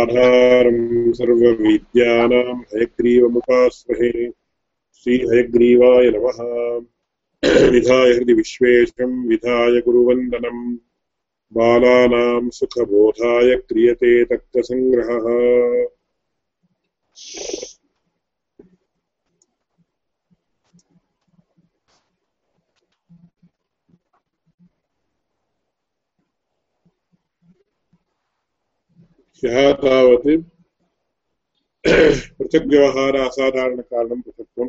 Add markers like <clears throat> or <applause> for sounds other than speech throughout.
आधारं सर्वविद्यानां हयग्रीवमुपास्महे श्रीहयग्रीवाय नमः। विधाय हृदि विश्वेशं विधाय गुरुवन्दनम् बालानां सुखबोधाय क्रियते तक्तसङ्ग्रहः। ह्यः तावत् पृथग्व्यवहार असाधारणकारणं पृथक्त्वं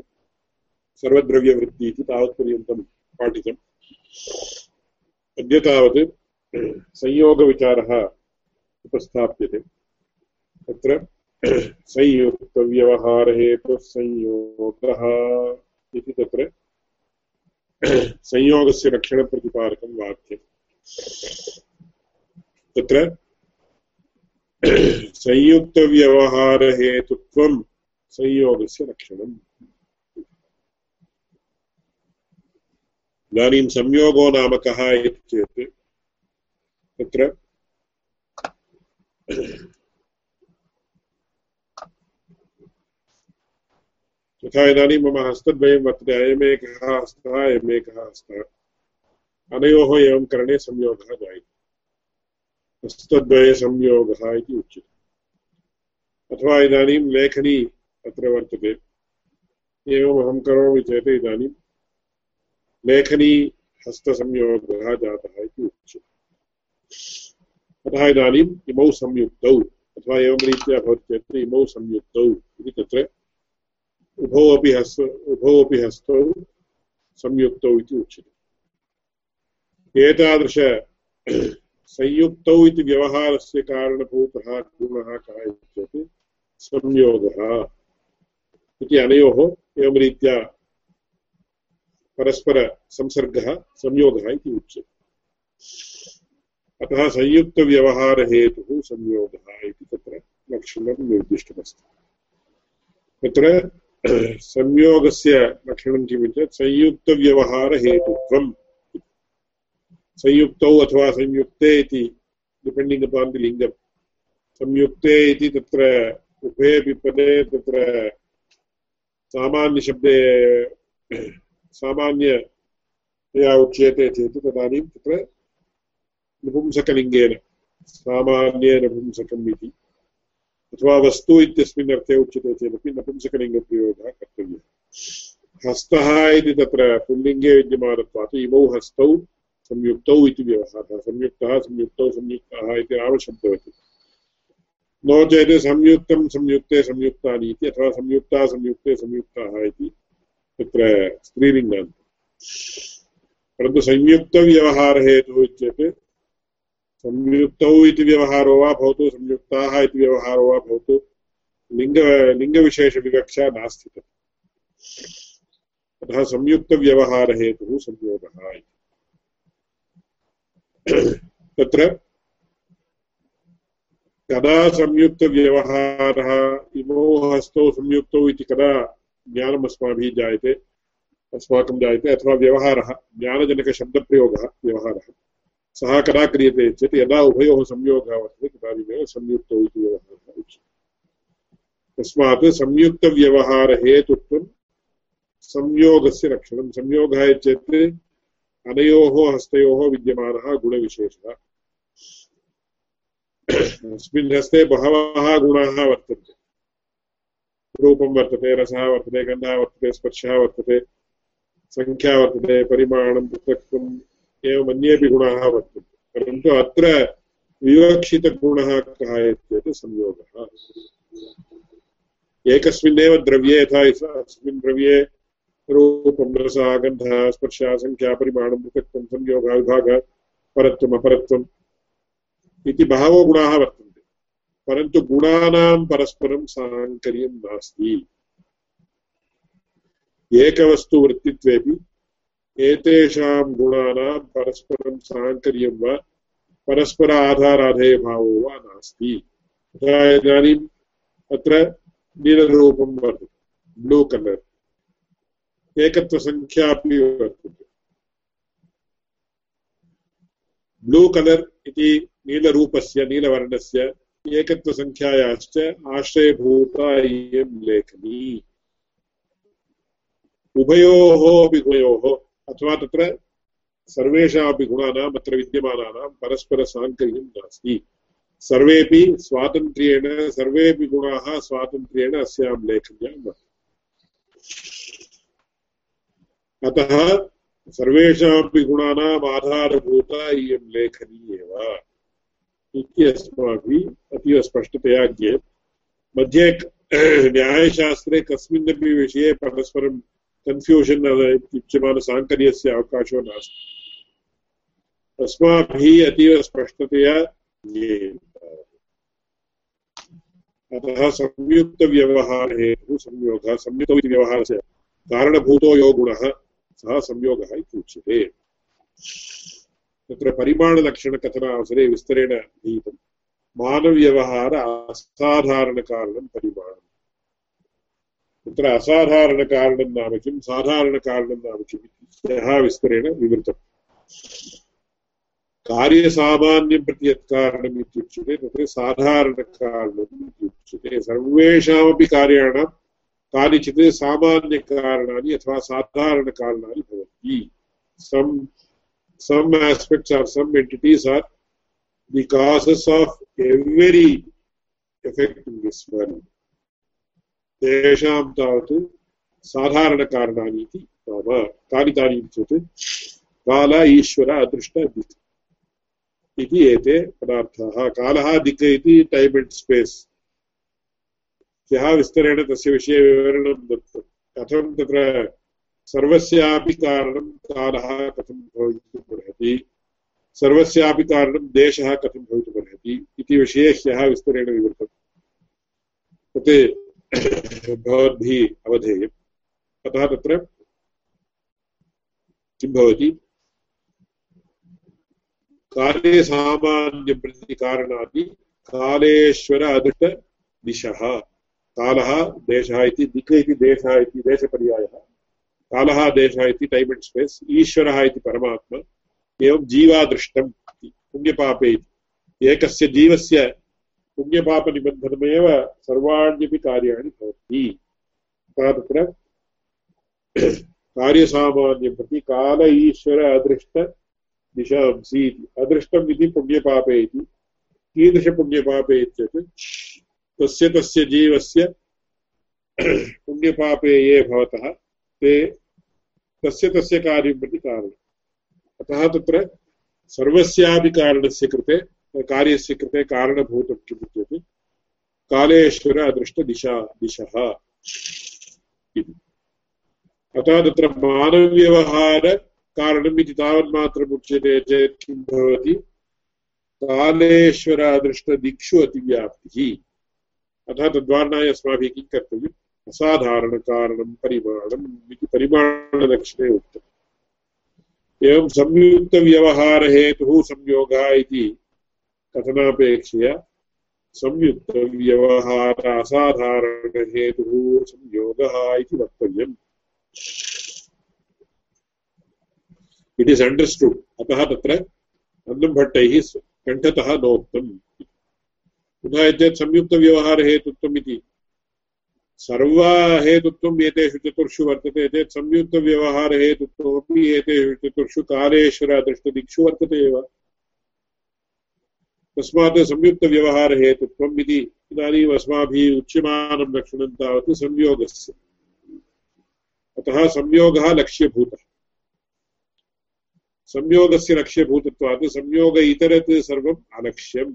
सर्वद्रव्यवृत्ति इति तावत्पर्यन्तं पाठितम् अद्य तावत् संयोगविचारः उपस्थाप्यते तत्र संयुक्तव्यवहारहेतुः संयोगः इति तत्र संयोगस्य लक्षणप्रतिपादकं वाक्यम् तत्र संयुक्तव्यवहारहेतुत्वं संयोगस्य लक्षणम्। संयोगो नाम कः इति चेत् तत्र तथा इदानीं मम हस्तद्वयं वर्तते, अयमेकः हस्तः अयमेकः हस्तः। अनयोः एवं करणे संयोगः जायते। हस्तद्वयसंयोगः इति उच्यते। अथवा इदानीं लेखनी अत्र वर्तते। एवम् अहं करोमि चेत् इदानीं लेखनी हस्तसंयोगः जातः इति उच्यते। अतः इदानीम् इमौ संयुक्तौ, अथवा एवं रीत्या भवति चेत् इमौ संयुक्तौ इति तत्र उभौ अपि हस्त, उभौ अपि हस्तौ संयुक्तौ इति उच्यते। एतादृश संयुक्तौ इति व्यवहारस्य कारणभूतः गुणः कः संयोगः अनयोः एवं रीत्या परस्परसंसर्गः संयोगः इति उच्यते। अतः संयुक्तव्यवहारहेतुः संयोगः इति तत्र लक्षणं निर्दिष्टमस्ति। तत्र संयोगस्य लक्षणं किम् चेत् संयुक्तव्यवहारहेतुत्वम्। संयुक्तौ अथवा संयुक्ते इति डिपेण्डिङ्ग् अपान् दि लिङ्गम् संयुक्ते इति तत्र उभयेपि पदे तत्र, सामान्यशब्दे सामान्यतया उच्यते चेत् तदानीं तत्र नपुंसकलिङ्गेन सामान्ये नपुंसकम् इति. अथवा वस्तु इत्यस्मिन् अर्थे उच्यते चेदपि नपुंसकलिङ्गप्रयोगः कर्तव्यः. हस्तः इति तत्र पुल्लिङ्गे विद्यमानत्वात्, इमौ हस्तौ संयुक्तौ इति व्यवहारः संयुक्तः, संयुक्तौ संयुक्ताः इति रामशब्दवति नो चेत् संयुक्तं, संयुक्ते संयुक्तानि इति, अथवा संयुक्ता, संयुक्ते संयुक्ताः इति तत्र स्त्रीलिङ्गान्त परन्तु संयुक्तव्यवहारहेतुः चेत् संयुक्तौ इति व्यवहारो वा भवतु, संयुक्ताः इति व्यवहारो वा भवतु, लिङ्ग, लिङ्गविशेषविवक्षा नास्ति तत् अतः संयुक्तव्यवहारहेतुः संयोगः इति। <coughs> तत्र कदा संयुक्तव्यवहारः? इमौ हस्तौ संयुक्तौ इति कदा ज्ञानम् अस्माभिः जायते? अस्माकं जायते अथवा व्यवहारः, ज्ञानजनकशब्दप्रयोगः, व्यवहारः। सः कदा क्रियते चेत् यदा उभयोः संयोगः वर्तते तदानीमेव संयुक्तौ इति व्यवहारः उच्यते। तस्मात् संयुक्तव्यवहारहेतुत्वं संयोगस्य लक्षणं संयोगः चेत् अनयोः हस्तयोः विद्यमानः गुणविशेषः अस्मिन् हस्ते बहवः गुणाः वर्तन्ते रूपं वर्तते रसः वर्तते गन्धः स्पर्शः वर्तते सङ्ख्या वर्तते परिमाणं पृथक्त्वम् एवम् अन्येपि गुणाः वर्तन्ते परन्तु अत्र द्रव्ये अस्मिन् द्रव्ये रूपं रसः गन्धः स्पर्शः सङ्ख्या परिमाणं बहवो गुणाः वर्तन्ते। परन्तु गुणानां परस्परं साङ्कर्यं नास्ति। एकवस्तुवृत्तित्वेपि एतेषां गुणानां परस्परं आधाराधेयभावो वा नास्ति। तथा इदानीम् ब्लू कलर्। एकत्वसङ्ख्या अपि वर्तते ब्लू कलर् इति नीलरूपस्य, नीलवर्णस्य एकत्वसङ्ख्यायाश्च आश्रयभूता इयं लेखनी। उभयोः अपि अथवा तत्र सर्वेषामपि गुणानाम्, अत्र विद्यमानानां परस्परसाङ्कर्यं नास्ति। सर्वेपि स्वातन्त्र्येण सर्वेपि गुणाः स्वातन्त्र्येण अस्यां लेखन्यां अतः सर्वेषामपि गुणानाम् आधारभूता इयं लेखनी एव इति अस्माभिः अतीव स्पष्टतया ज्ञेयम्। मध्ये न्यायशास्त्रे कस्मिन्नपि विषये परस्परं कन्फ्यूषन् उच्यमानसाङ्कर्यस्य अवकाशो नास्ति। अस्माभिः अतीव स्पष्टतया अतः संयुक्तव्यवहारहेतुः संयोगः संयुक्तौ इति व्यवहारस्य कारणभूतो यो गुणः। सः संयोगः इति उच्यते तत्र परिमाणलक्षणकथनावसरे विस्तरेण अधीतं मानव्यवहार असाधारणकारणं परिमाणम्। तत्र असाधारणकारणं नाम किं साधारणकारणं नाम किम् इति ह्यः विस्तरेण विवृतम्। कार्यसामान्यं प्रति यत् कारणम् इत्युच्यते, तत्र साधारणकारणम् इत्युच्यते। सर्वेषामपि कार्याणां कानिचित् सामान्यकारणानि अथवा साधारणकारणानि भवन्ति। सम् some aspects or some entities are the causes of every effect in this world. तेषां तावत् साधारणकारणानि इति नाम कानि तानि चेत् काल ईश्वर अदृष्ट दिक् इति एते पदार्थाः। कालः दिक् इति टैम् अण्ड् स्पेस् ह्यः विस्तरेण तस्य विषये विवरणं दत्तं कथं तत्र सर्वस्यापि कारणं कालः कथं भवितुमर्हति सर्वस्यापि कारणं देशः कथं इति विषये ह्यः विस्तरेण विवृतम् तत् भवद्भिः अवधेयम्। अतः तत्र किं भवति? काले सामान्यं कालेश्वर कालः देशः इति दिक् इति, देशः इति, देशपर्यायः। कालः, देशः इति टैम् अण्ड् स्पेस् ईश्वरः इति परमात्मा, एवं जीवादृष्टम् इति, पुण्यपापे इति। एकस्य जीवस्य पुण्यपापनिबन्धनमेव सर्वाण्यपि कार्याणि भवन्ति। तत्र कार्यसामान्यं प्रति काल ईश्वर अदृष्टदिशांसि इति। अदृष्टम् इति पुण्यपापे इति, कीदृशपुण्यपापे तस्य तस्य जीवस्य <clears throat> पुण्यपापे ये भवतः, ते तस्य तस्य कार्यं प्रति कारणम्। अतः तत्र सर्वस्यापि कारणस्य कृते, कार्यस्य कृते कारणभूतं किम् इत्युक्ते कालेश्वर अदृष्टदिशा दिशः इति। अतः तत्र मानव्यवहारकारणम् इति तावन्मात्रम् उच्यते चेत् किं भवति? कालेश्वर अदृष्टदिक्षु अतिव्याप्तिः। अतः तद्वारणाय अस्माभिः किं कर्तव्यम्? असाधारणकारणं परिमाणम् इति उक्तम्। एवं संयुक्तव्यवहारहेतुः संयोगः इति कथनापेक्षया संयुक्तव्यवहार असाधारणहेतुः संयोगः इति वक्तव्यम्। इट् इस् अतः तत्र अन्नभट्टैः कण्ठतः नोक्तम्। पुनः चेत् संयुक्तव्यवहारहेतुत्वम् इति सर्वहेतुत्वम् एतेषु चतुर्षु वर्तते चेत् संयुक्तव्यवहारहेतुत्वमपि एतेषु चतुर्षु कालेश्वर दृष्टदिक्षु वर्तते एव तस्मात् संयुक्तव्यवहारहेतुत्वम् इति इदानीम् अस्माभिः उच्यमानं लक्षणं तावत् संयोगस्य अतः संयोगः लक्ष्यभूतः संयोगस्य लक्ष्यभूतत्वात् संयोग इतरत् सर्वम् अलक्ष्यम्।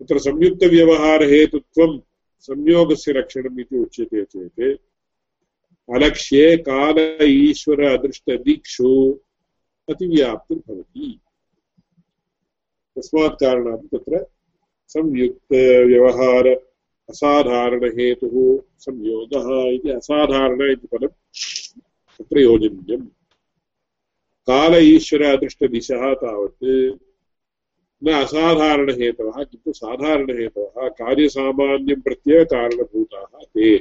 तत्र संयुक्तव्यवहारहेतुत्वं संयोगस्य लक्षणम् इति उच्यते चेत् अलक्ष्ये काल ईश्वर अदृष्टदीक्षु अतिव्याप्तिर्भवति तस्मात् कारणात् तत्र संयुक्तव्यवहार असाधारणहेतुः संयोगः इति असाधारण इति पदं तत्र योजनीयम्। काल ईश्वर अदृष्टदिशः तावत् न असाधारणहेतवः किन्तु साधारणहेतवः कार्यसामान्यं प्रत्येव कारणभूताः ते।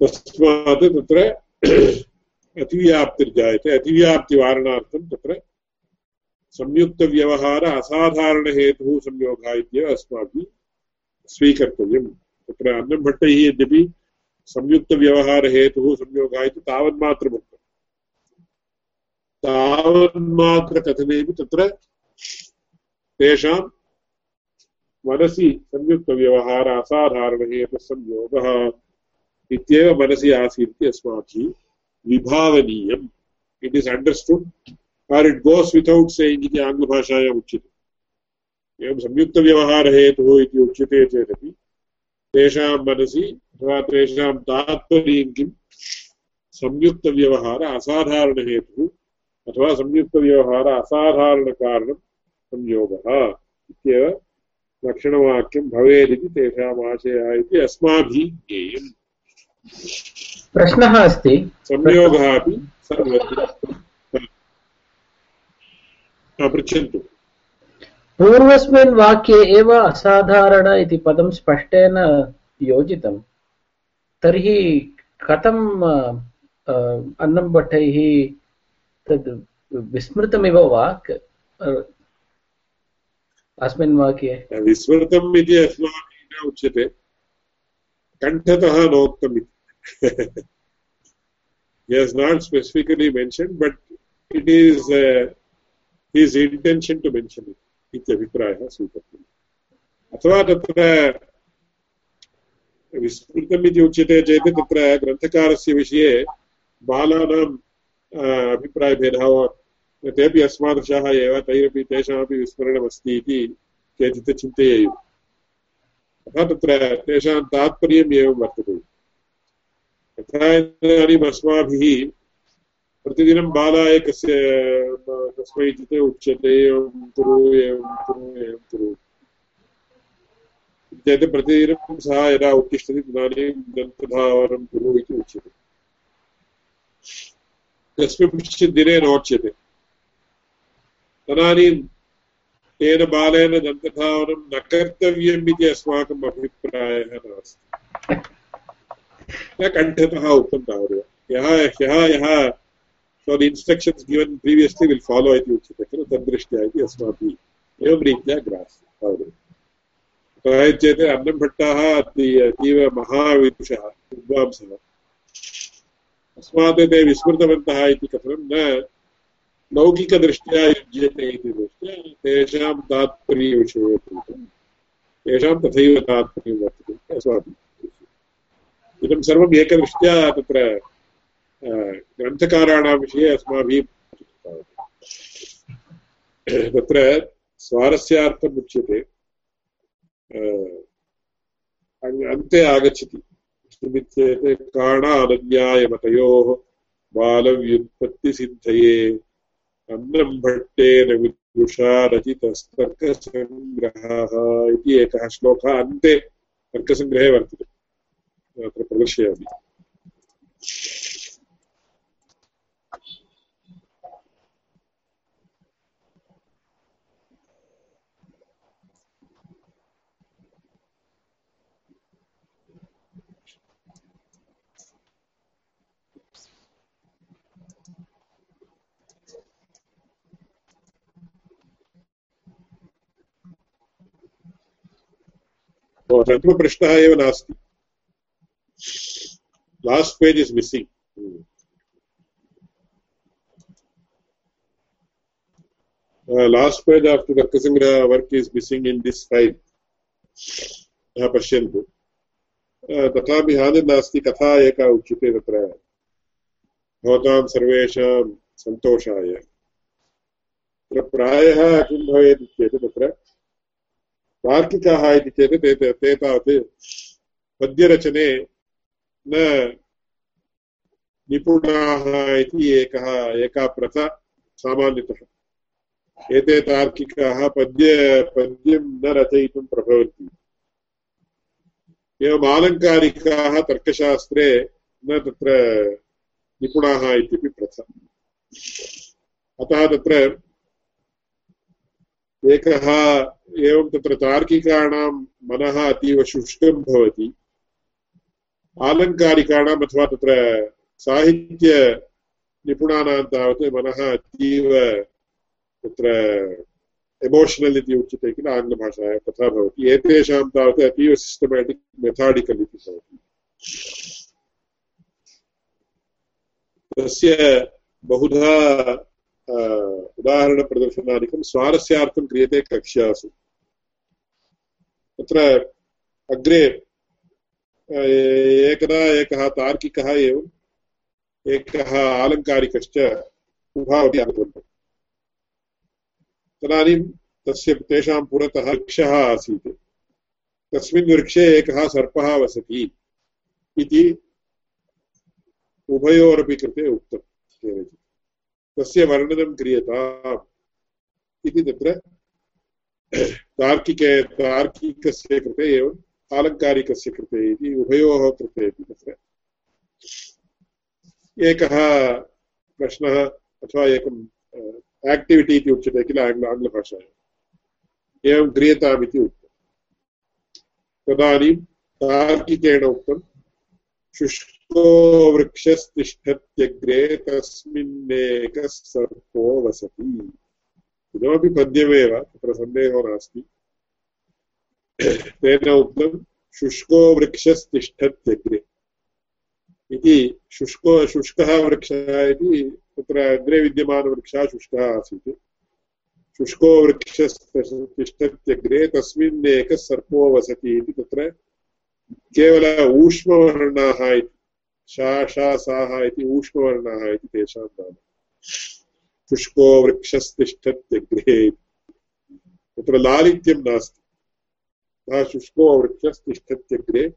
तस्मात् तत्र अतिव्याप्तिर्जायते अतिव्याप्तिवारणार्थं तत्र संयुक्तव्यवहार असाधारणहेतुः संयोगः इत्येव अस्माभिः स्वीकर्तव्यम्। तत्र अन्नभट्टैः यद्यपि संयुक्तव्यवहारहेतुः संयोगः इति तावन्मात्रमुक्तम् तावन्मात्रकथनेपि तत्र तेषां मनसि संयुक्तव्यवहार असाधारणहेतुसंयोगः इत्येव मनसि आसीत् इति अस्माभिः विभावनीयम्। It is understood or it goes without saying इति आङ्ग्लभाषायाम् उच्यते। एवं संयुक्तव्यवहारहेतुः इति उच्यते चेदपि तेषां मनसि अथवा तेषां तात्पर्यं किं? संयुक्तव्यवहार असाधारणहेतुः अथवा संयुक्तव्यवहार असाधारणकारणं संयोगः इत्येव लक्षणवाक्यं भवेदिति तेषाम् आशयः इति अस्माभिः ज्ञेयम्। प्रश्नः अस्ति। संयोगः अपि सर्वत्र पृच्छन्तु पूर्वस्मिन् वाक्ये एव असाधारण इति पदं स्पष्टेन योजितं। तर्हि कथम् अन्नम्भट्टैः तद् विस्मृतमिव वा? अस्मिन् वाक्ये। विस्मृतम् इति अस्माभिः न उच्यते। कण्ठतः नोक्तम् इति। <laughs> Has not specifically mentioned but it is uh, his intention to mention it अथवा तत्र विस्मृतम् इति उच्यते चेत् तत्र ग्रन्थकारस्य विषये बालानाम् अभिप्रायभेदः तेपि अस्मादृशाः एव, तैरपि तेषामपि विस्मरणमस्ति इति केचित् चिन्तयेयुः। अतः तत्र तेषां तात्पर्यम् एवं वर्तते। यथा इदानीम् अस्माभिः प्रतिदिनं बालाय कस्य कस्मैचित् उच्यते, एवं कुरु एवं कुरु एवं कुरु। चेत् प्रतिदिनं सः यदा उत्तिष्ठति, तदानीं दन्तधावनं कुरु इति उच्यते। कस्मिंश्चित् दिने नोच्यते तदानीं तेन बालेन दन्तधावनं न कर्तव्यम् इति अस्माकम् अभिप्रायः नास्ति न कण्ठतः उक्तं तावदेव यः ह्यः यः so, the instructions given previously will follow इति उच्यते खलु तद्दृष्ट्या इति अस्माभिः एवं रीत्या तावदेव कुतः चेत् अतीव महाविदुषः विद्वांसः अस्मात् विस्मृतवन्तः इति कथनं न लौकिकदृष्ट्या युज्यते इति दृष्ट्या तेषां तात्पर्यविषये तेषां तथैव तात्पर्यं वर्तते अस्माभिः इदं सर्वम् एकदृष्ट्या तत्र ग्रन्थकाराणां विषये अस्माभिः तत्र स्वारस्यार्थम् उच्यते अन्ते आगच्छति। किमित्येते काणानन्यायमतयोः बालव्युत्पत्तिसिद्धये अन्नं भट्टेन विदुषा रचितस्तर्कसङ्ग्रहः इति एकः श्लोकः अन्ते तर्कसङ्ग्रहे वर्तते। अत्र प्रदर्शयामि। तत्र प्रश्नः एव नास्ति last page is missing last page of Tarkasangraha work is missing in this file पश्यन्तु तथापि हानिर्नास्ति कथा एका उच्यते तत्र भवतां सर्वेषां सन्तोषाय तत्र प्रायः किं भवेत् इत्येतत् तत्र। तार्किकाः इति चेत् ते ते तावत् पद्यरचने न निपुणाः इति एकः एका प्रथा सामान्यतः। एते तार्किकाः पद्य पद्यं न रचयितुं प्रभवन्ति। एवम् आलङ्कारिकाः तर्कशास्त्रे न तत्र निपुणाः इत्यपि प्रथा। अतः तत्र एकः एवं तत्र तार्किकाणां मनः अतीव शुष्कं भवति। आलङ्कारिकाणाम् अथवा तत्र साहित्य निपुणानां तावत् मनः अतीव तत्र एमोशनल् इति उच्यते किल आङ्ग्लभाषायां, तथा भवति। एतेषां तावत् अतीव सिस्टमेटिक् मेथाडिकल् इति भवति। तस्य बहुधा उदाहरणप्रदर्शनादिकं स्वारस्यार्थं क्रियते कक्ष्यासु तत्र अग्रे एकदा एकः तार्किकः एवम् एकः आलङ्कारिकश्च उभावपि आगतवन्तः तदानीं तस्य तेषां पुरतः वृक्षः आसीत् तस्मिन् वृक्षे एकः सर्पः वसति इति उभयोरपि कृते उक्तं तस्य वर्णनं क्रियताम् इति तत्र तार्किके, तार्किकस्य कृते एवम् आलङ्कारिकस्य कृते इति, उभयोः कृते अपि तत्र। एकः प्रश्नः अथवा एकं आक्टिविटि इति उच्यते किल आङ्ग्ल, आङ्ग्लभाषायाम्? एवं क्रियताम् इति उक्तं तदानीं तार्किकेण उक्तं शुष्को वृक्षस्तिष्ठत्यग्रे तस्मिन्नेकः सर्पो वसति। इदमपि पद्यमेव, तत्र सन्देहो नास्ति। तेन उक्तं शुष्को वृक्षस्तिष्ठत्यग्रे। इति शुष्को, शुष्कः वृक्षः इति तत्र अग्रे विद्यमानवृक्षः शुष्कः आसीत्। शुष्को वृक्षस्तिष्ठत्यग्रे तस्मिन् एकः सर्पो वसति इति तत्र केवल ऊष्मवर्णाः इति शा इति ऊष्मवर्णाः इति तेषां नाम। शुष्को वृक्षस्तिष्ठत्यग्रे। तत्र लालित्यं नास्ति। सः शुष्को वृक्षस्तिष्ठत्यग्रे।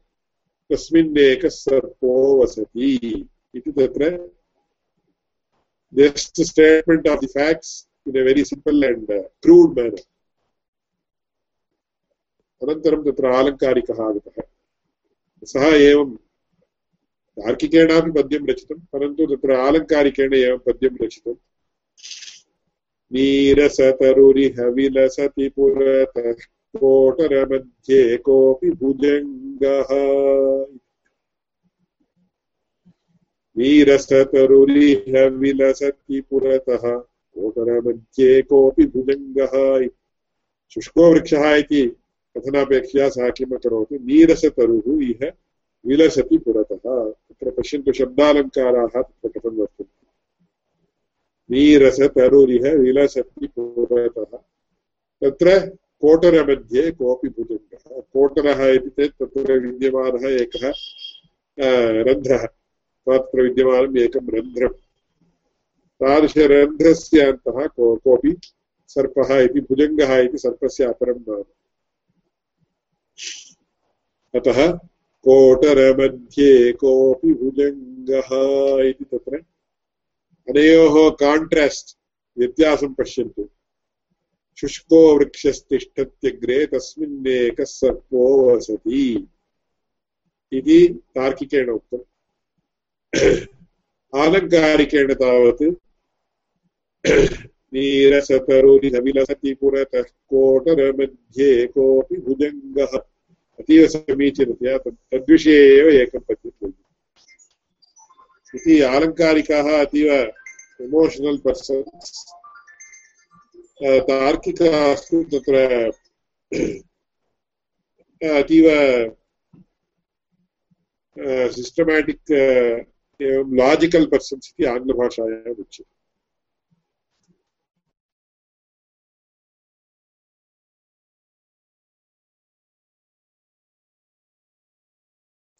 तस्मिन् एकः सर्पो वसति। इति तत्र statement of the facts in a very simple and uh, crude manner. अनन्तरं तत्र आलङ्कारिकः आगतः। सः एवं तार्किकेणापि पद्यं रचितं परन्तु तत्र आलङ्कारिकेण एवं पद्यं रचितं नीरसतरुरिह विलसति पुरतः कोटरमध्ये कोऽपि भुजङ्गः वीरस्ततरुरिह विलसति पुरतः कोटरमध्ये कोऽपि भुजङ्गः शुष्को वृक्षः इति कथनापेक्षया सः किम् अकरोत् नीरसतरुः इह विलसति पुरतः तत्र पश्यन्तु शब्दालङ्काराः तत्र कथं वर्तन्ते नीरसतरुरिह विलसति पुरतः तत्र कोटरमध्ये कोऽपि भुजङ्गः कोटरः इति चेत् तत्र विद्यमानः एकः रन्ध्रः। तत्र विद्यमानम् एकं रन्ध्रं तादृशरन्ध्रस्य अन्तः को कोऽपि सर्पः इति भुजङ्गः इति सर्पस्य अपरं नाम। अतः कोटरमध्ये कोऽपि भुजङ्गः इति तत्र अनयोः काण्ट्रास्ट् व्यत्यासं पश्यन्तु। शुष्को वृक्षस्तिष्ठत्यग्रे तस्मिन्नेकः सर्पो वसति इति तार्किकेण उक्तम्। <coughs> आलङ्कारिकेण तावत् <coughs> नीरसतरुनिविलसति पुरतः कोटरमध्ये कोऽपि भुजङ्गः अतीव समीचीनतया तद्विषये एव एकं पद्यं इति आलङ्कारिकाः अतीव इमोशनल् पर्सन्स् तार्किकास्तु तत्र अतीव सिस्टमेटिक् एवं लाजिकल् पर्सन्स् इति आङ्ग्लभाषायाम् उच्यते।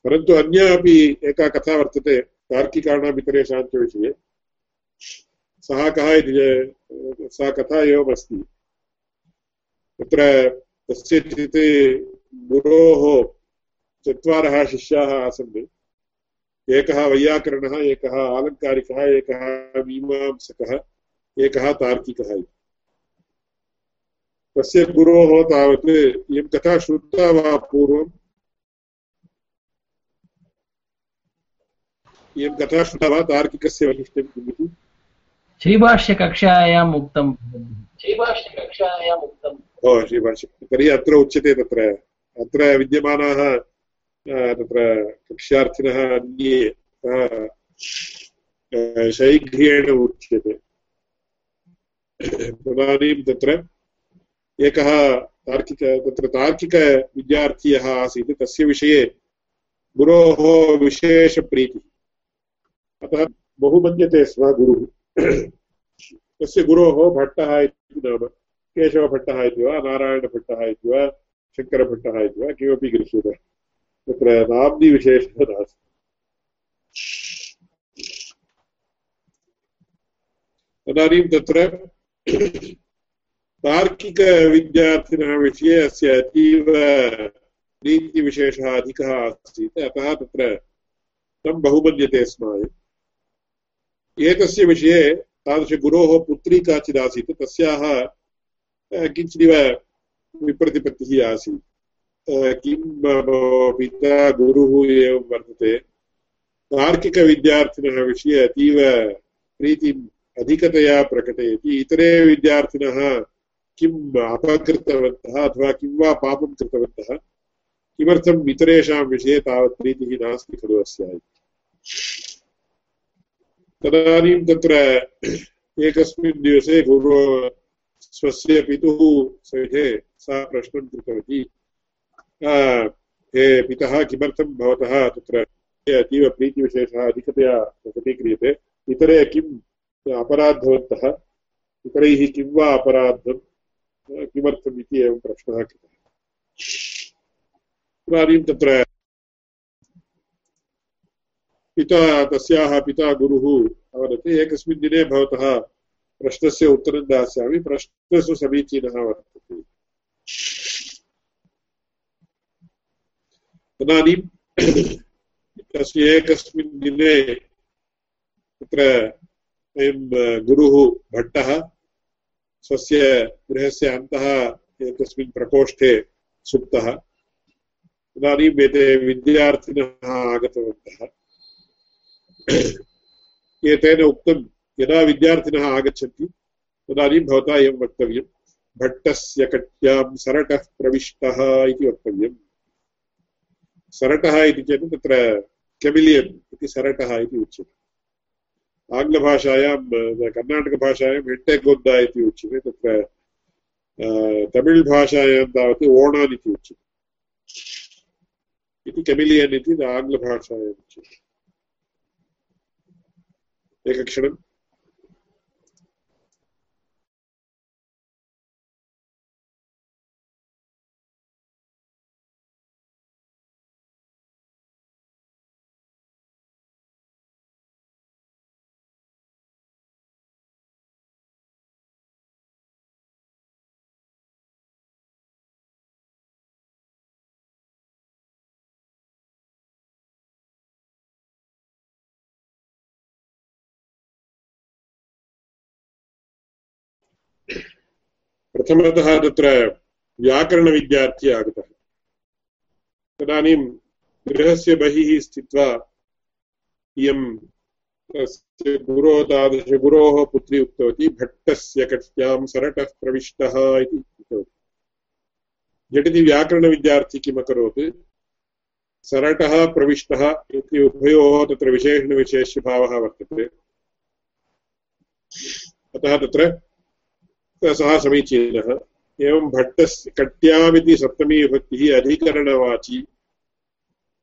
परन्तु अन्या अपि एका कथा वर्तते, तार्किकाणाम् इतरेषां च विषये। सः कः इति सा कथा एवमस्ति। तत्र कस्यचित् गुरोः चत्वारः शिष्याः आसन्। एकः वैयाकरणः, एकः आलङ्कारिकः, एकः मीमांसकः, एकः तार्किकः इति। तस्य गुरोः तावत् इयं कथा श्रुता वा पूर्वम् इयं कथा श्रुता वा तार्किकस्य वैशिष्ट्यं किम् इति श्रीभाष्यकक्षायाम् उक्तं श्रीभाष्यकक्षायाम् उक्तम् ओ श्रीभाष्य तर्हि अत्र उच्यते तत्र. अत्र विद्यमानाः तत्र कक्ष्यार्थिनः अन्ये शैघ्र्येण उच्यते. तदानीं तत्र एकः तार्किक तत्र तार्किकविद्यार्थी यः आसीत् तस्य विषये गुरोः विशेषप्रीतिः अतः बहु मन्यते स्म गुरुः। तस्य गुरोः भट्टः इति नाम। केशवभट्टः इति वा नारायणभट्टः इति वा शङ्करभट्टः इति वा, किमपि गृह्यते तत्र नाम्निविशेषः नास्ति। तदानीं तत्र तार्किकविद्यार्थिनः विषये अस्य अतीव नीतिविशेषः अधिकः आसीत्। अतः तत्र तं बहु मन्यते स्म एतस्य विषये तादृशगुरोः पुत्री काचिदासीत् तस्याः किञ्चिदिव विप्रतिपत्तिः आसीत्। किं पिता गुरुः एवं वर्तते। तार्किकविद्यार्थिनः विषये अतीव प्रीतिम् अधिकतया प्रकटयति। इतरे विद्यार्थिनः किम् अपकृतवन्तः अथवा किं वा पापं कृतवन्तः, किमर्थम् इतरेषां विषये तावत् प्रीतिः नास्ति खलु अस्य तदानीं तत्र एकस्मिन् दिवसे गुरु स्वस्य पितुः सविधे सा प्रश्नं कृतवती। हे पितः, किमर्थं भवतः तत्र अतीव प्रीतिविशेषः अधिकतया प्रकटीक्रियते? इतरे किम् अपराधवन्तः? इतरैः किं वा अपराधं? किमर्थम् इति एवं प्रश्नः कृतः। इदानीं तत्र पिता, तस्याः पिता गुरुः अवदत् एकस्मिन् दिने भवतः प्रश्नस्य उत्तरं दास्यामि। प्रश्नसु समीचीनः वर्तते। तदानीं तस्य एकस्मिन् दिने तत्र अयं गुरुः भट्टः स्वस्य गृहस्य अन्तः एकस्मिन् प्रकोष्ठे सुप्तः। इदानीम् एते विद्यार्थिनः आगतवन्तः। एतेन उक्तं, यदा विद्यार्थिनः आगच्छन्ति, तदानीं भवता एवं वक्तव्यं, भट्टस्य कट्यां सरटः प्रविष्टः इति वक्तव्यम्। सरटः इति चेत् तत्र केमिलियन् इति सरटः इति उच्यते। आङ्ग्लभाषायां कर्णाटकभाषायां हेट्टेगोद्दा इति उच्यते, तत्र तमिळ् भाषायां तावत् ओणान् इति उच्यते। इति केमिलियन् इति आङ्ग्लभाषायाम् उच्यते। ja, geschrieben. प्रथमतः तत्र व्याकरणविद्यार्थी आगतः। तदानीं गृहस्य बहिः स्थित्वा इयं तस्य गुरो तादृशगुरोः पुत्री उक्तवती, भट्टस्य कट्यां सरटः प्रविष्टः इति उक्तवती। झटिति व्याकरणविद्यार्थी किम् अकरोत् सरटः प्रविष्टः इति उभयोः तत्र विशेषणविशेष्यभावः वर्तते। अतः तत्र सः समीचीनः एवं भट्टस्य कट्यामिति सप्तमी विभक्तिः अधिकरणवाची।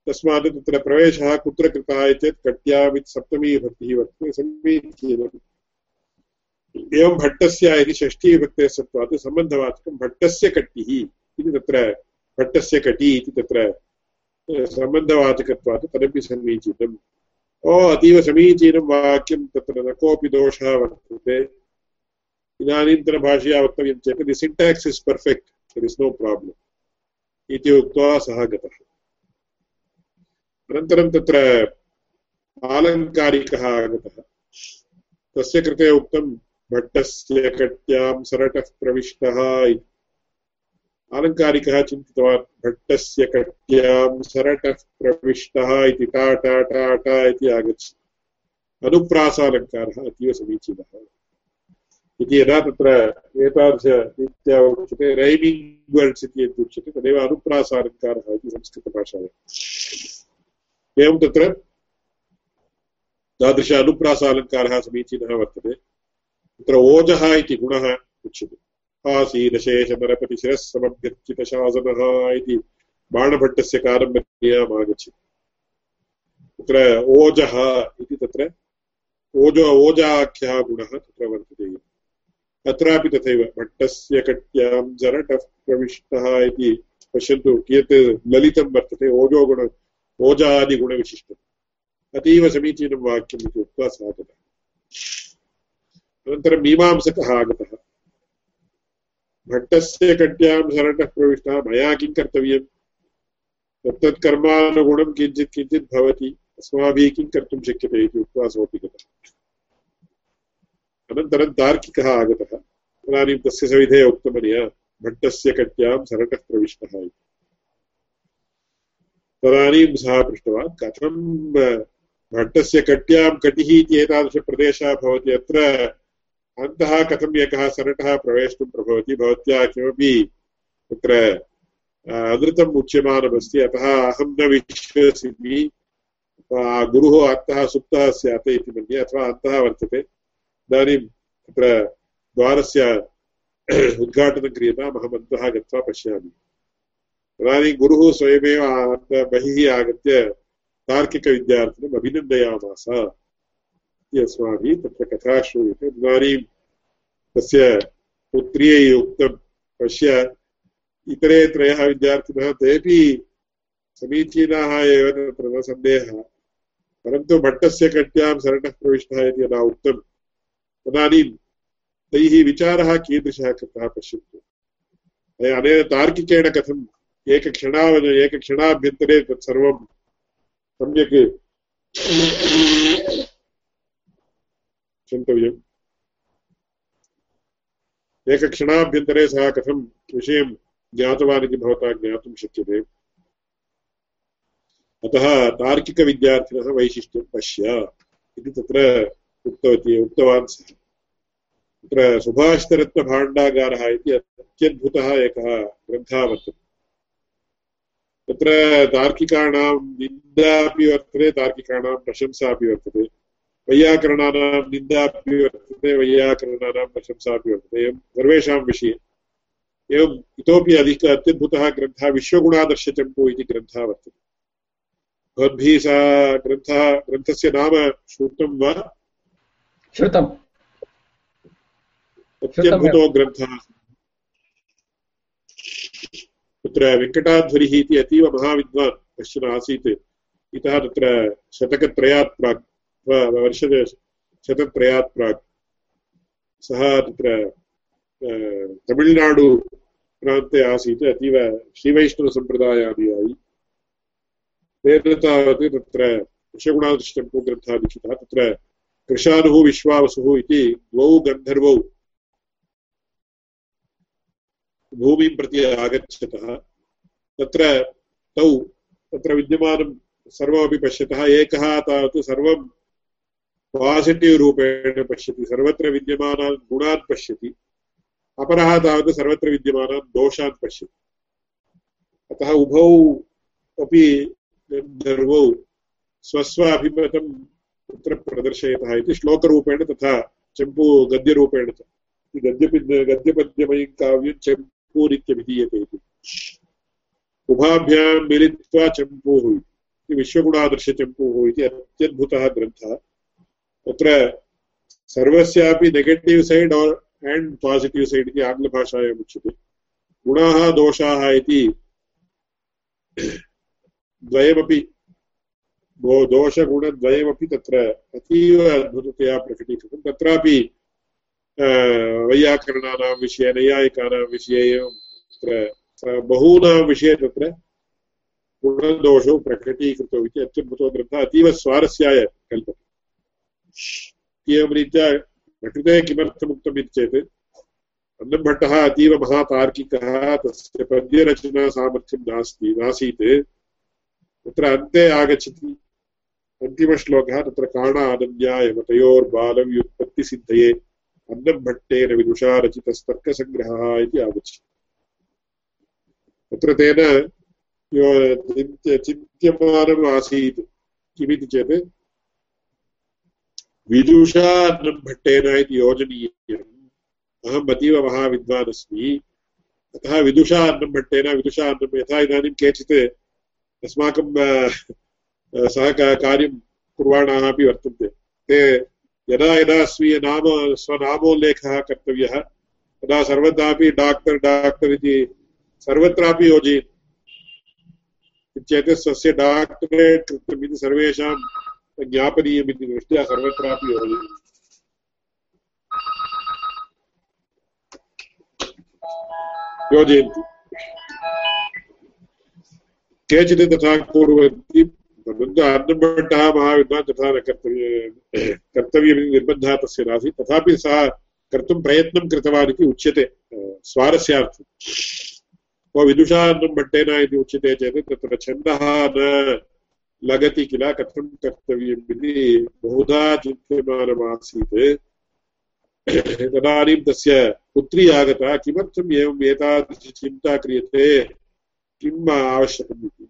तस्मात् तत्र प्रवेशः कुत्र कृतः चेत् कट्यामिति सप्तमी विभक्तिः वर्तते समीचीनम्। एवं भट्टस्य इति षष्ठीविभक्तेः सत्त्वात् सम्बन्धवाचकं भट्टस्य कट्टिः इति तत्र भट्टस्य कटि इति तत्र सम्बन्धवाचकत्वात् तदपि समीचीनम्। ओ, अतीव समीचीनं वाक्यं तत्र न कोऽपि दोषः वर्तते। इदानीन्तनभाषया वक्तव्यं चेत् the syntax is perfect there is no problem इति उक्त्वा सः गतः। अनन्तरं तत्र आलङ्कारिकः आगतः। तस्य कृते उक्तं भट्टस्य कट्यां सरटः प्रविष्टः इति। आलङ्कारिकः चिन्तितवान्, भट्टस्य कट्यां सरटः प्रविष्टः इति, टा टा टा टा इति आगच्छति। अनुप्रासालङ्कारः अतीव समीचीनः। इति यदा तत्र एतादृशरीत्या उच्यते रैमिङ्ग् वर्ड्स् इति यद् तदेव अनुप्रासालङ्कारः इति संस्कृतभाषायाम्। एवं तत्र तादृश अनुप्रासालङ्कारः समीचीनः वर्तते। तत्र ओजः इति गुणः उच्यते। इति बाणभट्टस्य आगच्छति। तत्र ओजः इति तत्र, ओजो, ओजाख्यः गुणः तत्र वर्तते अत्रापि तथैव भट्टस्य कट्यां जरटः प्रविष्टः इति पश्यन्तु कियत् ललितं वर्तते ओजोगुण ओजादिगुणविशिष्टम् अतीव समीचीनं वाक्यम् इति उक्त्वा सः गतः अनन्तरं मीमांसकः आगतः। भट्टस्य कट्यां शरणः प्रविष्टः, मया किं कर्तव्यं तत्तत् कर्मानुगुणं किञ्चित् किञ्चित् भवति, अस्माभिः किं कर्तुं शक्यते इति उक्त्वा सोऽपि गतः। अनन्तरं तार्किकः आगतः? तदानीं तस्य सविधे उक्तमनया भट्टस्य कट्यां शरणः प्रविष्टः इति। तदानीं सः पृष्टवान्, कथं भट्टस्य कट्यां कटिः इति एतादृशप्रदेशः भवति अत्र? अन्तः कथम् एकः सरटः प्रवेष्टुं प्रभवति? भवत्या किमपि तत्र अनृतम् उच्यमानमस्ति अतः अहं न विश्वसिमि। गुरुः अन्तः सुप्तः स्यात् इति मन्ये, अथवा अन्तः वर्तते। इदानीं तत्र द्वारस्य उद्घाटनं क्रियताम् अहम् अन्तः गत्वा पश्यामि। तदानीं गुरुः स्वयमेव बहिः आगत्य तार्किकविद्यार्थिनम् अभिनन्दयामास इति अस्माभिः तत्र कथा श्रूयते। इदानीं तस्य पुत्र्यै उक्तं पश्य इतरे त्रयः विद्यार्थिनः तेपि समीचीनाः एव तत्र न सन्देहः। परन्तु भट्टस्य कट्यां शरणः प्रविष्टः इति यदा तदानीं तैः विचारः कीदृशः कृतः पश्यन्तु। अनेन तार्किकेण कथम् एकक्षणाव एकक्षणाभ्यन्तरे तत्सर्वं सम्यक् चिन्तव्यम्। एकक्षणाभ्यन्तरे सः कथं विषयं ज्ञातवान् इति भवता ज्ञातुं शक्यते। अतः तार्किकविद्यार्थिनः वैशिष्ट्यं पश्य इति तत्र उक्तवती, उक्तवान् सः। तत्र सुभाषितरत्नभाण्डागारः इति अत्यद्भुतः एकः ग्रन्थः वर्तते तत्र तार्किकाणां निन्दा अपि वर्तते, तार्किकाणां प्रशंसा अपि वर्तते। वैयाकरणानां निन्दा अपि वर्तते, वैयाकरणानां प्रशंसा अपि वर्तते। एवं सर्वेषां विषये। एवम् इतोपि अधिक अत्यद्भुतः ग्रन्थः विश्वगुणादर्शचम्पू इति ग्रन्थः वर्तते। भवद्भिः सः ग्रन्थः, ग्रन्थस्य नाम श्रुतं वा? श्रुतम्। अत्यद्भुतो ग्रन्थः। तत्र वेङ्कटाध्वरिः इति अतीव महाविद्वान् कश्चन आसीत्। इतः तत्र शतकत्रयात् प्राक् वर्षशतत्रयात् प्राक् सः तत्र तमिळ्नाडु प्रान्ते आसीत्। अतीव श्रीवैष्णवसम्प्रदायानुयायी तेन तावत् तत्र दशगुणादृष्टम्पूग्रन्थः लिखितः तत्र कृशानुः विश्वावसुः इति द्वौ गन्धर्वौ भूमिं प्रति आगच्छतः तत्र तौ तत्र विद्यमानं सर्वमपि पश्यतः एकः तावत् सर्वं पासिटिव् रूपेण पश्यति सर्वत्र विद्यमानान् गुणान् पश्यति अपरः तावत् सर्वत्र विद्यमानान् दोषान् पश्यति अतः उभौ अपि स्वस्व अभिमतं तत्र प्रदर्शयतः इति श्लोकरूपेण तथा चम्पू गद्यरूपेण च गद्यपि काव्यं चम्पूरित्यभिधीयते उभाभ्यां मिलित्वा चम्पूः इति विश्वगुणादर्शचम्पूः इति अत्यद्भुतः ग्रन्थः। तत्र सर्वस्यापि negative side or and positive side इति आङ्ग्लभाषायाम् अद्भुततया वैयाकरणानां विषये नैयायिकानां विषये एवं तत्र बहूनां विषये तत्र गुणदोषौ प्रकटीकृतौ इति ग्रन्थः अतीव स्वारस्याय कल्पते। एवं रीत्या प्रकृते किमर्थमुक्तम् इति चेत् अन्नभट्टः अतीव महातार्किकः, तस्य पद्यरचनासामर्थ्यं नास्ति, नासीत्। तत्र अन्ते आगच्छति, अन्तिमश्लोकः, तत्र काण अनन्याय मतयोर्बालव्युत्पत्तिसिद्धये अन्नभट्टेन विदुषा रचितस्तर्कसङ्ग्रहः इति आगच्छति। तत्र तेन चिन्त्यमानम् आसीत् किमिति चेत् विदुषा अन्नं भट्टेन इति योजनीयम्। अहम् अतीव महाविद्वान् अस्मि अतः विदुषा अन्नं भट्टेन विदुषा अन्नं यथा इदानीं केचित् अस्माकं सह कार्यं कुर्वाणाः अपि वर्तन्ते। ते यदा यदा स्वीयनाम स्वनामोल्लेखः कर्तव्यः, तदा सर्वदापि डाक्टर् डाक्टर् इति सर्वत्रापि योजयति चेत् स्वस्य डाक्टरेट् कृतम् इति सर्वेषां ज्ञापनीयमिति दृष्ट्या सर्वत्रापि योजयति योजयन्ति। केचित् तथा कुर्वन्ति। परन्तु अन्नभट्टः महाविद्वान् तथा न कर्तव्य कर्तव्यमिति निर्बन्धः तस्य नासीत् तथापि सः कर्तुं प्रयत्नं कृतवान् इति उच्यते स्वारस्यार्थम् ओ विदुषान्नं भट्टेन इति उच्यते चेत् तत्र छन्दः न लगति किल कथं कर्तव्यम् इति बहुधा चिन्त्यमानमासीत्। तदानीं तस्य पुत्री आगता, किमर्थम् एवम् एतादृशी चिन्ता क्रियते? किम् आवश्यकम् इति?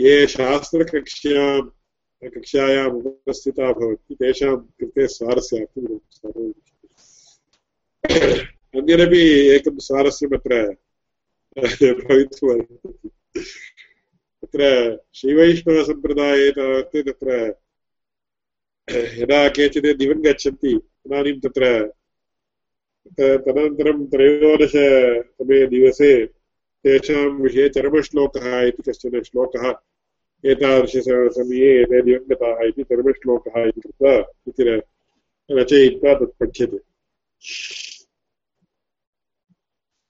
ये शास्त्रकक्ष्यां कक्षायाम् उपस्थिताः भवन्ति तेषां कृते स्वारस्यार्थं अन्यदपि एकं स्वारस्यम् अत्र भवितुमर्हति तत्र श्रीवैष्णवसम्प्रदाये तावत् तत्र, यदा केचित् दिवं गच्छन्ति, तदानीं तत्र तदनन्तरं त्रयोदशतमे दिवसे तेषां विषये चरमश्लोकः इति कश्चन श्लोकः एतादृशसमये एते दिवङ्गताः इति चरमश्लोकः इति कृत्वा इति रचयित्वा तत् पठ्यते।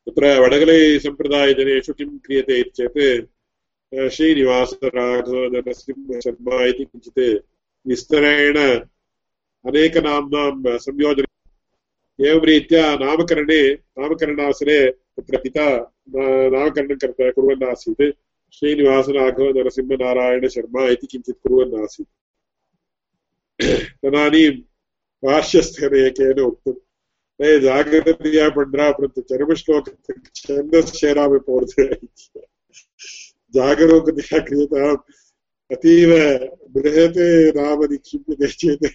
तत्र वडगलैसम्प्रदायजनेषु किं क्रियते इति चेत् श्रीनिवासराघवनरसिंहशर्मा इति किञ्चित् विस्तरेण अनेकनाम्नां संयोजनम् एवं रीत्या नामकरणे नामकरणावसरे तत्र पिता नामकरणं कर्त कुर्वन् आसीत् श्रीनिवासराघवनरसिंहनारायणशर्मा इति किञ्चित् कुर्वन् आसीत् तदानीं भाष्यस्थेन एकेन उक्तं ते जागृततया पण्ड्रा परन्तु चरमश्लोकस्य छन्दश्चेरामि पोर्ते जागरूकतया क्रियताम्। अतीव बृहत् नाम निक्षिप्यते चेत्।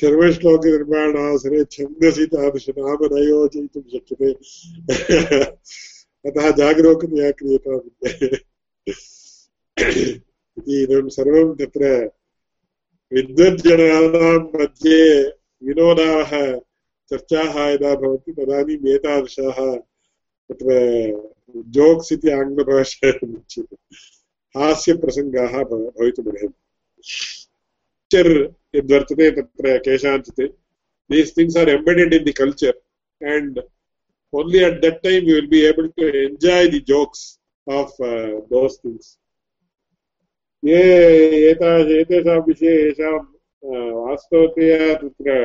सर्वश्लोकनिर्माणावसरे छन्दसि तादृशनाम न योजयितुं शक्यते। अतः जागरूकतया क्रियताम् इति इदं सर्वं तत्र विद्वज्जनानां मध्ये विनोदाः, चर्चाः यदा भवन्ति, तदानीम् एतादृशाः तत्र जोक्स् इति आङ्ग्लभाषायाम् उच्यते। हास्यप्रसङ्गाः भवितुमर्हन्ति। कल्चर यद्वर्तते तत्र केषाञ्चित् these things are embedded in the culture and only at that time will be able to enjoy the jokes of those things ये एताद् एतेषां विषये येषां वास्तवतया तत्र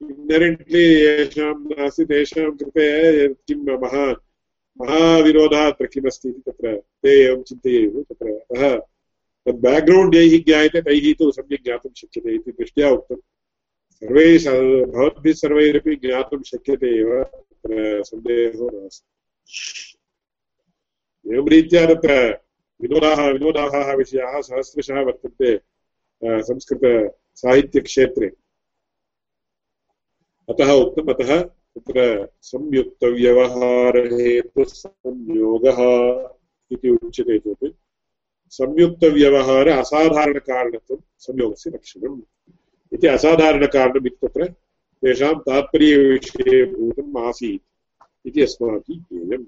इन्हरेण्ट्लि येषां नास्ति तेषां कृते किं महा महाविरोधः अत्र किमस्ति इति तत्र ते एवं चिन्तयेयुः तत्र अतः बेक्ग्रौण्ड् यैः ज्ञायते तैः तु सम्यक् ज्ञातुं शक्यते इति दृष्ट्या उक्तम् सर्वैः भवद्भिः सर्वैरपि ज्ञातुं शक्यते एव तत्र सन्देहो नास्ति। एवं रीत्या तत्र विनोदाः विनोदाभाः विषयाः सहस्रशः वर्तन्ते संस्कृतसाहित्यक्षेत्रे। अतः उक्तम्, अतः तत्र संयुक्तव्यवहारहेतुसंयोगः इति उच्यते चेत् संयुक्तव्यवहार असाधारणकारणत्वं संयोगस्य लक्षणम् इति असाधारणकारणम् इति तत्र तेषां तात्पर्यविषये भूतम् आसीत् इति अस्माभिः ज्ञेयम्।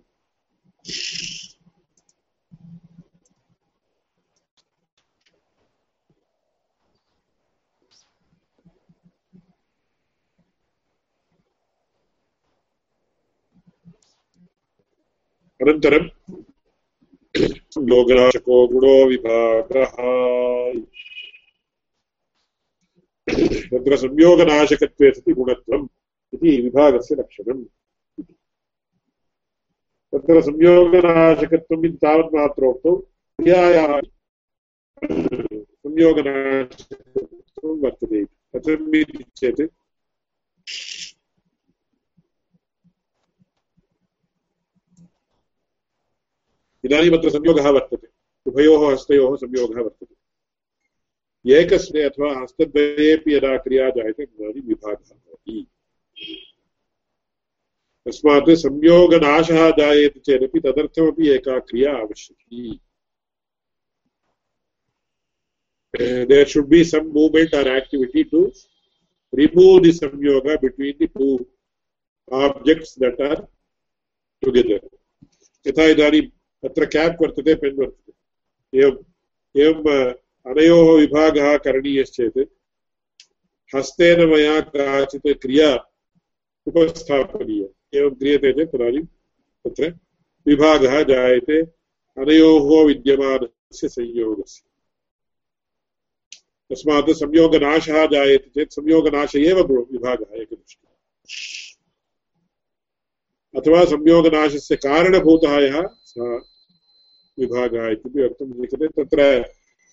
अनन्तरं योगनाशको गुणो विभागः तत्र संयोगनाशकत्वे सति गुणत्वम् इति विभागस्य लक्षणम्। तत्र संयोगनाशकत्वम् इति तावन्मात्रोक्तौ क्रियायाः संयोगनाशकत्वं वर्तते। कथम् चेत् इदानीमत्र संयोगः वर्तते। उभयोः हस्तयोः संयोगः वर्तते। एकस्मिन् अथवा हस्तद्वयेपि यदा क्रिया जायते, तदानीं विभागः भवति। तस्मात् संयोगनाशः जायेत चेदपि तदर्थमपि एका क्रिया आवश्यकी। There should be some movement or activity to remove the samyoga between the two objects that are together. यथा इदानीं तत्र केप् वर्तते पेन् वर्तते एवम् एवम् अनयोः विभागः करणीयश्चेत्, हस्तेन मया काचित् क्रिया उपस्थापनीया। एवं क्रियते चेत् तदानीं तत्र विभागः जायते अनयोः विद्यमानस्य संयोगस्य। तस्मात् संयोगनाशः जायते चेत् संयोगनाश एव विभागः एकदृष्ट्या अथवा संयोगनाशस्य कारणभूतः यः, सः विभागः इत्यपि वक्तुं शक्यते तत्र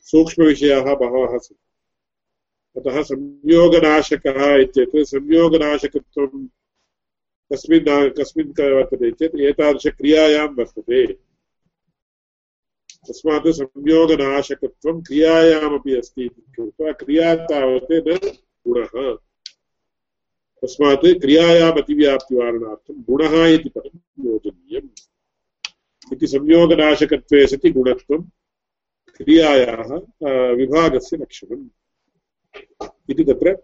सूक्ष्मविषयाः बहवः सन्ति। अतः संयोगनाशकः इत्येतत्, संयोगनाशकत्वं कस्मिन् कस्मिन् वर्तते चेत् एतादृशक्रियायां वर्तते। तस्मात् संयोगनाशकत्वं क्रियायामपि अस्ति इति कृत्वा क्रिया तावत् न गुणः। तस्मात् क्रियायाम् गुणः इति पदं योजनीयम्। इति संयोगनाशकत्वे सति गुणत्वं क्रियायाः विभागस्य लक्षणम् इति तत्र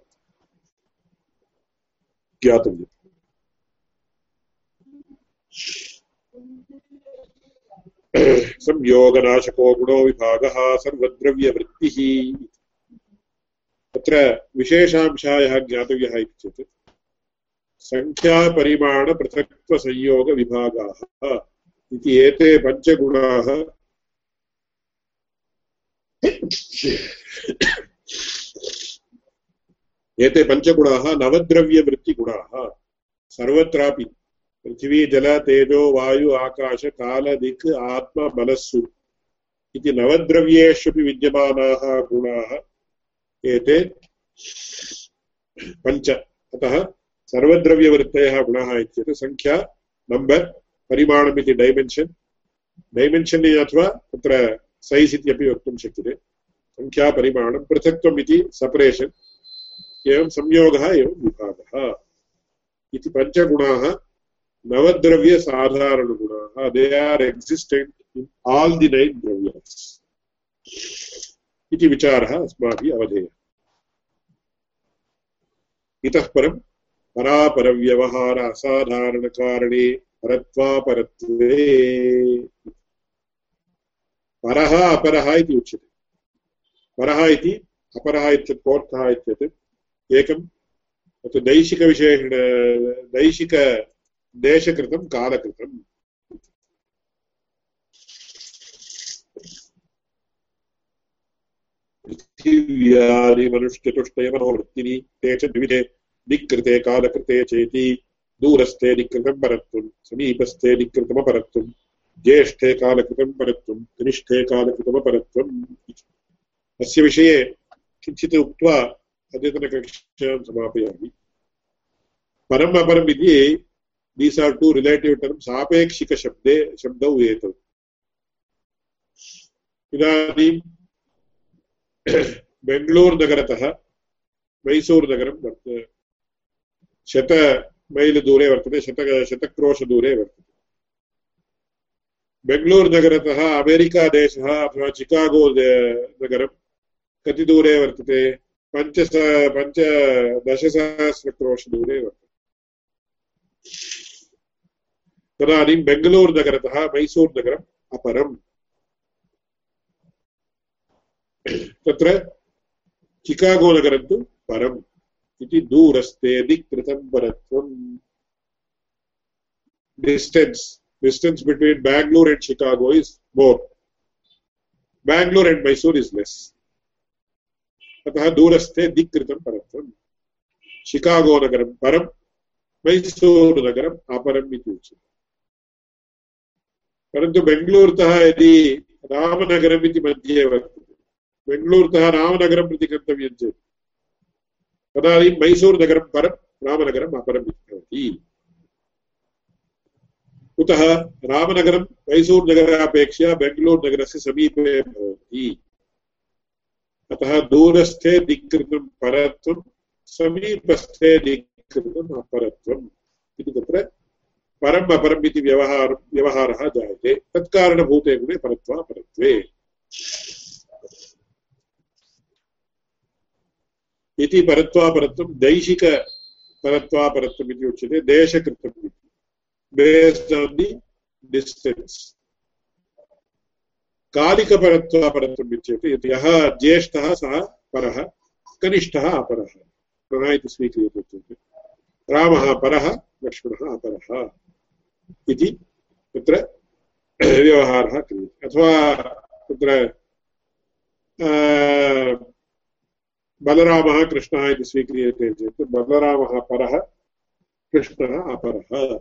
ज्ञातव्यम्। संयोगनाशको गुणो विभागः, सर्वद्रव्यवृत्तिः। तत्र विशेषांशः यः ज्ञातव्यः इति चेत् सङ्ख्यापरिमाणपृथक्त्वसंयोगविभागाः इति एते पञ्चगुणाः। एते पञ्चगुणाः नवद्रव्यवृत्तिगुणाः। सर्वत्रापि पृथिवी, जल, तेजो, वायु, आकाश, काल, दिक् आत्मबलस्सु इति नवद्रव्येष्वपि विद्यमानाः गुणाः एते पञ्च। अतः सर्वद्रव्यवृत्तयः गुणाः इत्येतत् सङ्ख्या नम्बर् परिमाणमिति डैमेन्शन् डैमेन्शन् अथवा तत्र सैस् इत्यपि वक्तुं शक्यते. सङ्ख्यापरिमाणं पृथक्त्वम् इति सपरेशन् एवं संयोगः, एवं विभागः. इति पञ्चगुणाः, नवद्रव्यसाधारणगुणाः. They are existent in all the nine द्रव्यास् इति विचारः अस्माभिः अवधेयः. इतः परं परापरव्यवहार असाधारणकारणे परत्वापरत्वे परः अपरः इति उच्यते। परः इति अपरः इत्यत् कोऽर्थः इत्यत् एकं तत् दैशिकविशेषण दैशिकदेशकृतं कालकृतम् पृथिव्यादिमनुष्यतुष्टयमनोवृत्तिनि ते च द्विविधे दिक्कृते कालकृते चेति। दूरस्थे निकृतं परत्वं समीपस्थे निकृतमपरत्वं ज्येष्ठे कालकृतं परत्वं, कनिष्ठे कालकृतमपरत्वम् अस्य विषये किञ्चित् उक्त्वा अद्यतनकक्षां समापयामि। परम् अपरम् इति these are two relative term सापेक्षिकशब्दे शब्दौ एतौ। इदानीं बेङ्गळूरुनगरतः मैसूरुनगरं शत मैल् दूरे वर्तते शत शतक्रोशदूरे वर्तते बेङ्गळूरुनगरतः अमेरिकादेशः अथवा चिकागो नगरं कति दूरे वर्तते पञ्च पञ्चदशसहस्रक्रोशदूरे वर्तते तदानीं बेङ्गळूरुनगरतः मैसूरुनगरम् अपरम् तत्र चिकागोनगरं तु परम् इति दूरस्थे दिक्कृतं परत्वम् distance. Distance between bangalore and chicago is more. Bangalore and mysore is less. अतः दूरस्थे दिक्कृतं परत्वम् शिकागोनगरं परं मैसूरुनगरम् अपरम् इति उच्यते. परन्तु बेङ्गलूरुतः यदि रामनगरम् इति मध्ये वर्तते, बेङ्गलूरुतः रामनगरं प्रति गन्तव्यं चेत् तदानीं मैसूरुनगरं परं रामनगरम् अपरम् इति भवति कुतः रामनगरं मैसूरुनगरापेक्षया बेङ्गलूरुनगरस्य समीपे भवति अतः दूरस्थे दिक्कृतं परत्वं समीपस्थे दिक्कृतम् अपरत्वम् इति तत्र परम् अपरम् इति व्यवहार व्यवहारः जायते तत्कारणभूते गुणे परत्वापरत्वे इति परत्वापरत्वं दैशिकपरत्वापरत्वम् इति उच्यते, देशकृतम् इति। Based on the distance. कालिकपरत्वापरत्वम् इत्युक्ते यः ज्येष्ठः सः परः, कनिष्ठः अपरः। पुनः इति स्वीक्रियते चेत् रामः परः, लक्ष्मणः अपरः इति तत्र व्यवहारः क्रियते। अथवा तत्र बलरामः कृष्णः इति स्वीक्रियते चेत् बलरामः परः कृष्णः अपरः।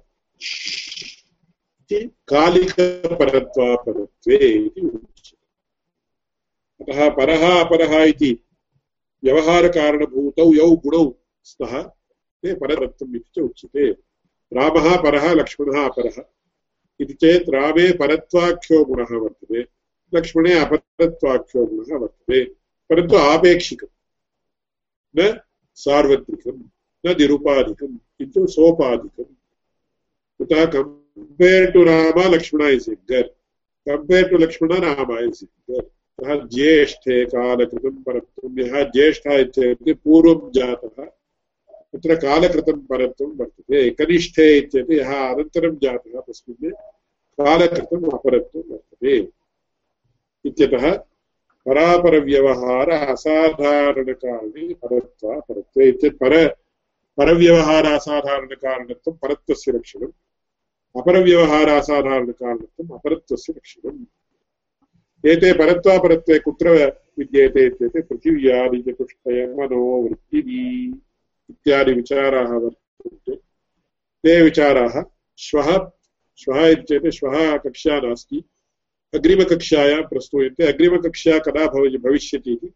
कालिकपरत्वापरत्वे इति उच्यते। अतः परः अपरः इति व्यवहारकारणभूतौ, यौ गुणौ स्तः, ते परतत्वम् इति च उच्यते। रामः परः लक्ष्मणः अपरः। इति चेत् रामे परत्वाख्यो गुणः वर्तते, लक्ष्मणे अपरत्वाख्यो गुणः वर्तते। परन्तु आपेक्षिकम्। न सार्वत्रिकं, न निरुपाधिकम् किन्तु सोपाधिकम् कुतः compare to Ram, Lakshman is bigger compare to Lakshman, Ram is bigger सः ज्येष्ठे कालकृतं परत्वं यः ज्येष्ठः इत्येतत् पूर्वं जातः, तत्र कालकृतं परत्वं वर्तते। कनिष्ठे इत्येतत् यः अनन्तरं जातः, तस्मिन् कालकृतम् अपरत्वं वर्तते। इत्यतः परापरव्यवहार असाधारणकारणे परत्वा परत्वे इत्येतत् पर, परव्यवहार असाधारणकारणत्वं परत्वस्य लक्षणम् अपरव्यवहारासाधारणकारणत्वम् अपरत्वस्य लक्षणम् एते परत्वापरत्वे कुत्र विद्येते इत्येते पृथिव्यादिचतुष्टय मनोवृत्तिनी इत्यादि विचाराः वर्तन्ते। ते विचाराः श्वः श्वः श्वः कक्षा नास्ति। अग्रिमकक्षायां प्रस्तूयन्ते अग्रिमकक्षा कदा भव भविष्यति इति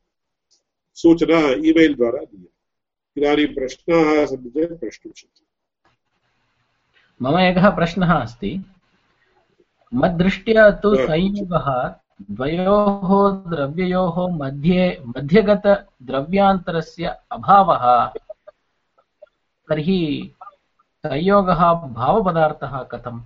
सूचना ईमेल् द्वारा दीयते। इदानीं प्रश्नाः सन्ति चेत् प्रष्टुं शक्यते मम एकः प्रश्नः अस्ति। मद्दृष्ट्या तु संयोगः द्वयोः द्रव्ययोः मध्ये मध्यगतद्रव्यान्तरस्य अभावः तर्हि संयोगः भावपदार्थः कथम्?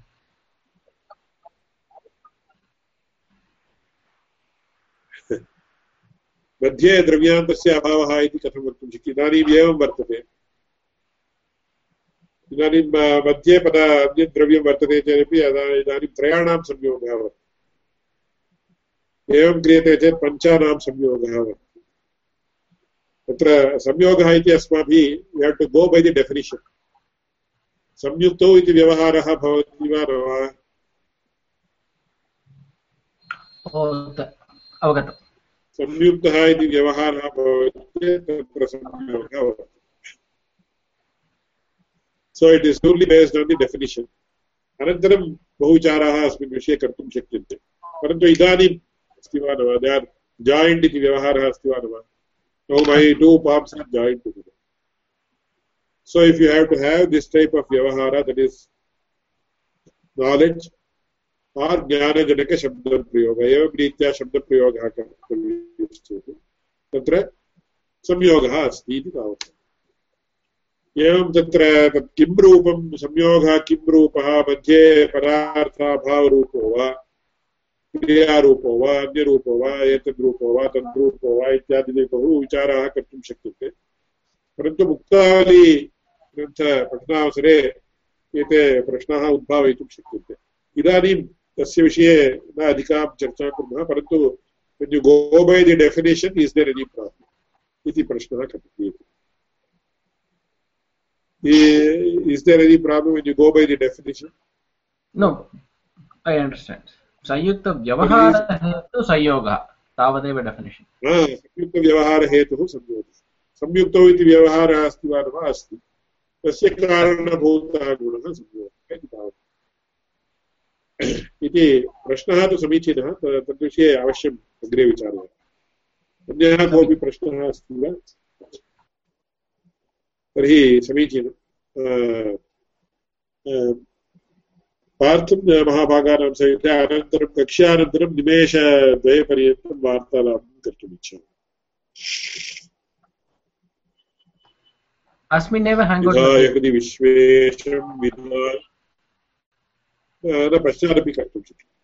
मध्ये द्रव्यान्तस्य अभावः इति कथं वक्तुं शक्यते? इदानीम् एवं वर्तते। इदानीं मध्ये पद अन्यत् द्रव्यं वर्तते चेदपि इदानीं त्रयाणां संयोगः वर्तते। एवं क्रियते चेत् पञ्चानां संयोगः वर्तते। तत्र संयोगः इति अस्माभिः have to go by the definition संयुक्तौ इति व्यवहारः भवति वा न वा? संयुक्तः इति व्यवहारः भवति चेत् प्रसङ्गः so it is only based on the definition अनन्तरं बहुविचाराः अस्मिन् विषये कर्तुं शक्यन्ते। परन्तु इदानीम् अस्ति वा न वा they are so if you have to have this व्यवहार दट् इस् नालेड् or ज्ञानजनक शब्दप्रयोग एवं रीत्या शब्दप्रयोगः कर्तव्यश्चेत् तत्र संयोगः अस्ति इति तावत्। एवं तत्र तत् किं रूपं संयोगः, किं रूपः, मध्ये पदार्थाभावरूपो वा, क्रियारूपो वा, अन्यरूपो वा, एतद्रूपो वा, तद्रूपो वा इत्यादि बहु विचाराः कर्तुं शक्यन्ते परन्तु मुक्तावली ग्रन्थपठनावसरे एते प्रश्नाः उद्भावयितुं शक्यन्ते इदानीं तस्य विषये न अधिकां चर्चां कुर्मः परन्तु go by the definition is there any problem इति प्रश्नः कथ्यते। is there any problem when you go by the definition? No i understand. संयुक्त व्यवहारः तु संयोगः तावदेव डेफिनेशन् संयुक्तव्यवहारहेतुः संयोगः। संयुक्तौ इति व्यवहारः अस्ति वा न वा अस्ति। तस्य कारणभूतः गुणः संयोगः इति तावत् इति प्रश्नः तु समीचीनः तद्विषये अवश्यम् अग्रे विचारयामः। अन्यः कोऽपि प्रश्नः अस्ति वा? तर्हि समीचीनं। पार्थं महाभागानां सहिते अनन्तरं कक्ष्यानन्तरं निमेषद्वयपर्यन्तं वार्तालापं कर्तुम् इच्छामि अस्मिन्नेव विश्वेशं विधा न पश्चादपि कर्तुं शक्यते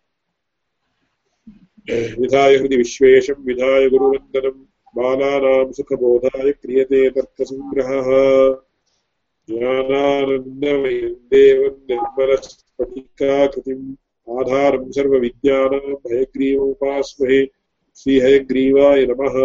विधाय हृदि विश्वेशं विधाय गुरुवन्दनं बालानां सुखबोधाय क्रियते तर्कसङ्ग्रहः। ज्ञानानन्दमयं देवं निर्मलस्फटिकाकृतिम् आधारं सर्वविद्यानां हयग्रीवमुपास्महे श्रीहयग्रीवाय नमः।